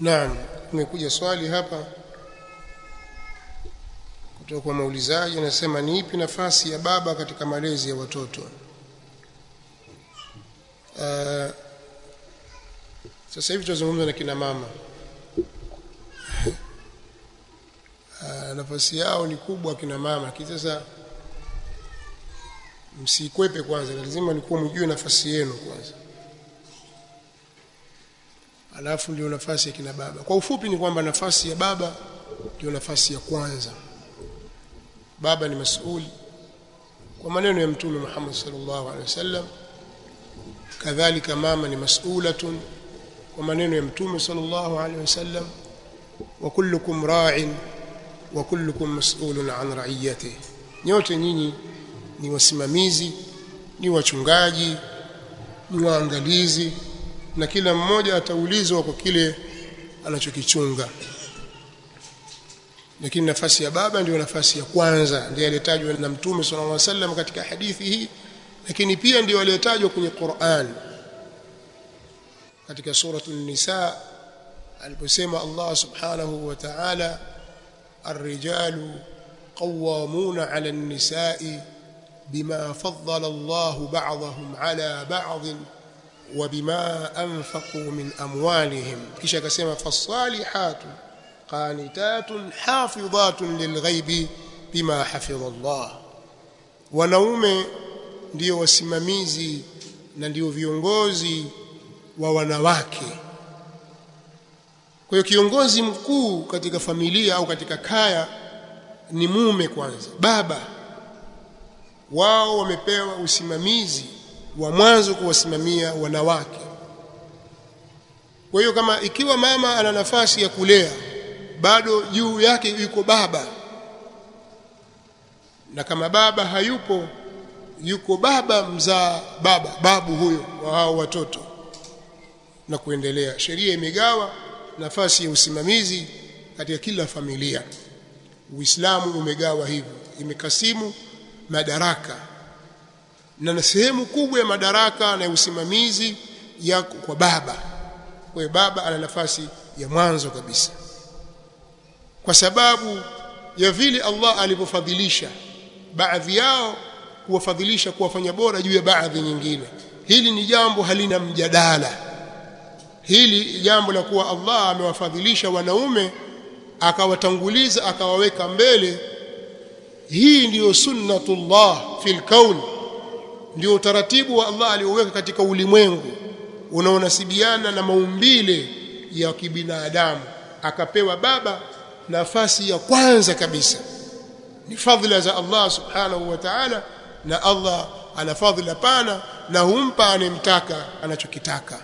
Naam, nimekuja swali hapa kutoka kwa maulizaji anasema ni ipi nafasi ya baba katika malezi ya watoto? Uh, sasa hivi tunazungumza na kina mama. Uh, nafasi yao ni kubwa kina mama. Lakini sasa msikwepe kwanza, lazima nikuwa mjue nafasi yenu kwanza. Alafu ndio nafasi ya kina baba. Kwa ufupi ni kwamba nafasi ya baba ndio nafasi ya kwanza. Baba ni masuli kwa maneno ya Mtume Muhammad sallallahu alaihi wasallam, kadhalika mama ni masulatun kwa maneno ya Mtume sallallahu alaihi wasallam, wa kullukum ra'in wa kullukum mas'ulun an ra'iyatihi, nyote nyinyi ni wasimamizi, ni wachungaji, ni waangalizi na kila mmoja ataulizwa kwa kile anachokichunga. Lakini nafasi ya baba ndio nafasi ya kwanza ndiye aliyetajwa na mtume sallallahu alaihi wasallam katika hadithi hii lakini pia ndio aliyetajwa kwenye Qur'an katika suratu nisa aliposema Allah subhanahu wa ta'ala ar-rijalu qawwamuna 'ala an-nisa'i bima faddala Allahu ba'dahum 'ala ba'dhin وبما أنفقوا من أموالهم كيش كسيما فالصالحات قانتات حافظات للغيب بما حفظ الله wanaume ndio wasimamizi na ndio viongozi wa wanawake kwa hiyo kiongozi mkuu katika familia au katika kaya ni mume kwanza baba wao wamepewa usimamizi wa mwanzo kuwasimamia wanawake. Kwa hiyo kama ikiwa mama ana nafasi ya kulea bado juu yake yuko baba. Na kama baba hayupo yuko baba mzaa baba babu huyo wa hao watoto. Na kuendelea sheria imegawa nafasi ya usimamizi katika kila familia. Uislamu umegawa hivyo imekasimu madaraka na sehemu kubwa ya madaraka na usimamizi ya kwa baba. Kwa baba ana nafasi ya mwanzo kabisa. Kwa sababu ya vile Allah alivyofadhilisha baadhi yao kuwafadhilisha kuwafanya bora juu ya baadhi nyingine. Hili ni jambo halina mjadala. Hili jambo la kuwa Allah amewafadhilisha wanaume akawatanguliza akawaweka mbele. Hii ndiyo sunnatullah fil kaun ndio utaratibu wa Allah alioweka katika ulimwengu unaonasibiana na maumbile ya kibinadamu. Akapewa baba nafasi ya kwanza kabisa. Ni fadhila za Allah subhanahu wa ta'ala na Allah ana fadhila pana na humpa anemtaka anachokitaka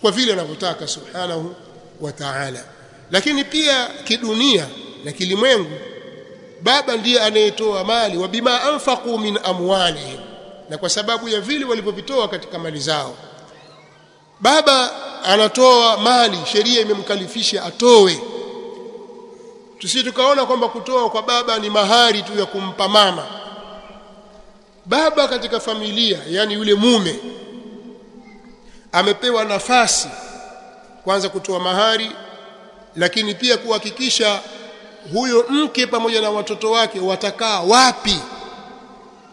kwa vile anavyotaka subhanahu wa ta'ala. Lakini pia kidunia na kilimwengu baba ndiye anayetoa mali wa bima anfaqu min amwalihim na kwa sababu ya vile walivyovitoa katika mali zao. Baba anatoa mali sheria imemkalifisha atoe. Tusi tukaona kwamba kutoa kwa baba ni mahari tu ya kumpa mama. Baba katika familia yani yule mume amepewa nafasi kwanza kutoa mahari lakini pia kuhakikisha huyo mke pamoja na watoto wake watakaa wapi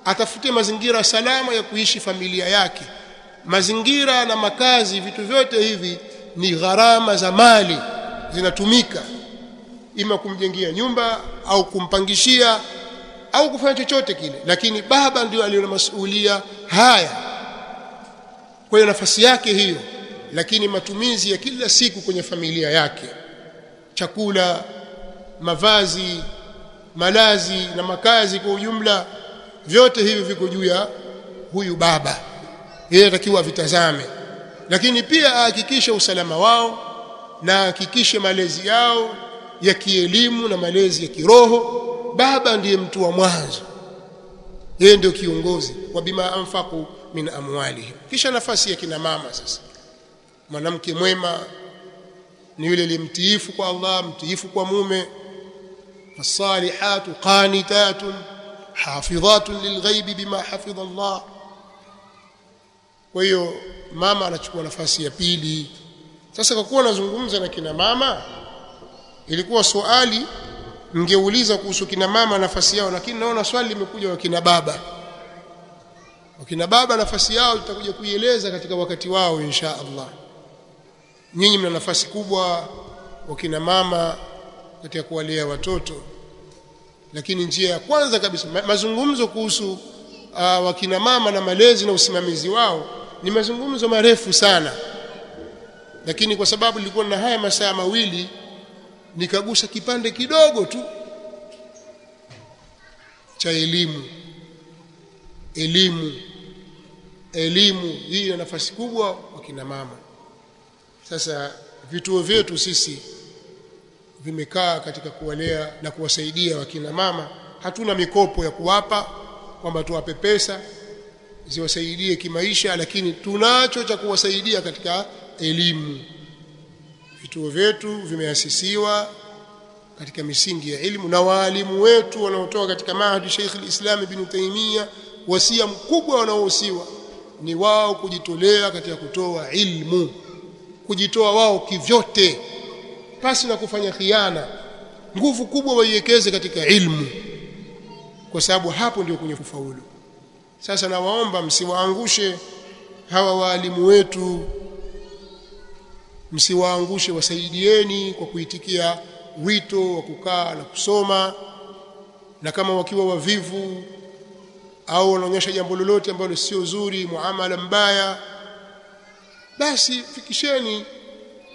atafute mazingira salama ya kuishi familia yake. Mazingira na makazi vitu vyote hivi ni gharama za mali zinatumika. Ima kumjengia nyumba au kumpangishia au kufanya chochote kile. Lakini baba ndio aliona masuhulia haya. Kwa hiyo nafasi yake hiyo lakini matumizi ya kila siku kwenye familia yake. Chakula mavazi malazi na makazi kwa ujumla vyote hivi viko juu ya huyu baba. Yeye atakiwa vitazame. Lakini pia ahakikishe usalama wao na ahakikishe malezi yao ya kielimu na malezi ya kiroho. Baba ndiye mtu wa mwanzo. Yeye ndio kiongozi wa bima anfaqu min amwalihim. Kisha nafasi ya kina mama sasa. Mwanamke mwema ni yule limtiifu kwa Allah mtiifu kwa mume. Fasalihatu qanitatun hafidhatun lilghaibi bima hafidha Allah kwa hiyo mama anachukua nafasi ya pili. Sasa kwa kuwa nazungumza na kina mama ilikuwa swali mngeuliza kuhusu kina mama nafasi yao lakini naona swali limekuja kwa kina baba. Wakina baba nafasi yao tutakuja kuieleza katika wakati wao insha Allah. Nyinyi mna nafasi kubwa wakina mama katika kuwalea watoto lakini njia ya kwanza kabisa ma mazungumzo kuhusu uh, wakina mama na malezi na usimamizi wao ni mazungumzo marefu sana. Lakini kwa sababu nilikuwa na haya masaa mawili nikagusa kipande kidogo tu cha elimu. Elimu. Elimu hii ina nafasi kubwa kwa kina mama. Sasa vituo vyetu sisi vimekaa katika kuwalea na kuwasaidia wakina mama hatuna mikopo ya kuwapa kwamba tuwape pesa ziwasaidie kimaisha lakini tunacho cha kuwasaidia katika elimu. Vituo vyetu vimeasisiwa katika misingi ya elimu na waalimu wetu wanaotoa katika mahadi Sheikh al-Islam Ibn Taymiyyah wasia mkubwa wanaohusiwa ni wao kujitolea katika kutoa ilmu kujitoa wao kivyote pasi na kufanya khiana nguvu kubwa waiwekeze katika ilmu kwa sababu hapo ndio kwenye kufaulu. Sasa nawaomba msiwaangushe hawa waalimu wetu msiwaangushe wasaidieni kwa kuitikia wito wa kukaa na kusoma na kama wakiwa wavivu au wanaonyesha jambo lolote ambalo sio zuri muamala mbaya basi fikisheni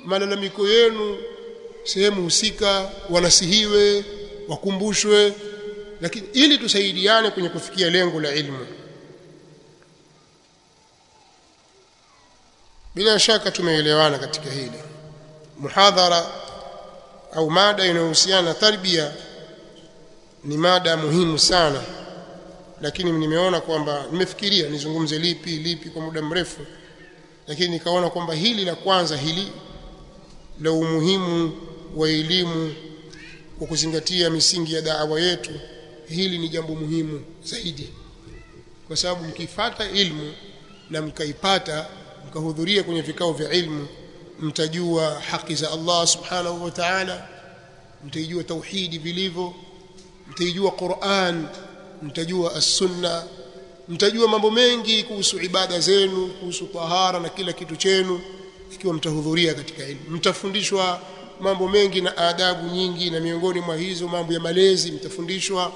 malalamiko yenu sehemu husika wanasihiwe wakumbushwe lakini ili tusaidiane kwenye kufikia lengo la ilmu. Bila shaka tumeelewana katika hili. Muhadhara au mada inayohusiana na tarbia ni mada muhimu sana lakini nimeona kwamba nimefikiria nizungumze lipi lipi kwa muda mrefu lakini nikaona kwamba hili la kwanza hili la umuhimu wa elimu kwa kuzingatia misingi ya daawa yetu hili ni jambo muhimu zaidi. Kwa sababu mkifata ilmu na mkaipata mkahudhuria kwenye vikao vya ilmu mtajua haki za Allah subhanahu wa ta'ala mtajua tauhidi vilivyo mtajua Qur'an mtajua as-sunna mtajua mambo mengi kuhusu ibada zenu kuhusu tahara na kila kitu chenu ikiwa mtahudhuria katika ilmu. Mtafundishwa mambo mengi na adabu nyingi na miongoni mwa hizo mambo ya malezi mtafundishwa.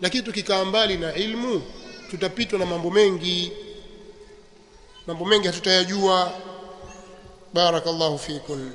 Lakini tukikaa mbali na ilmu tutapitwa na mambo mengi. Mambo mengi hatutayajua. Barakallahu fikum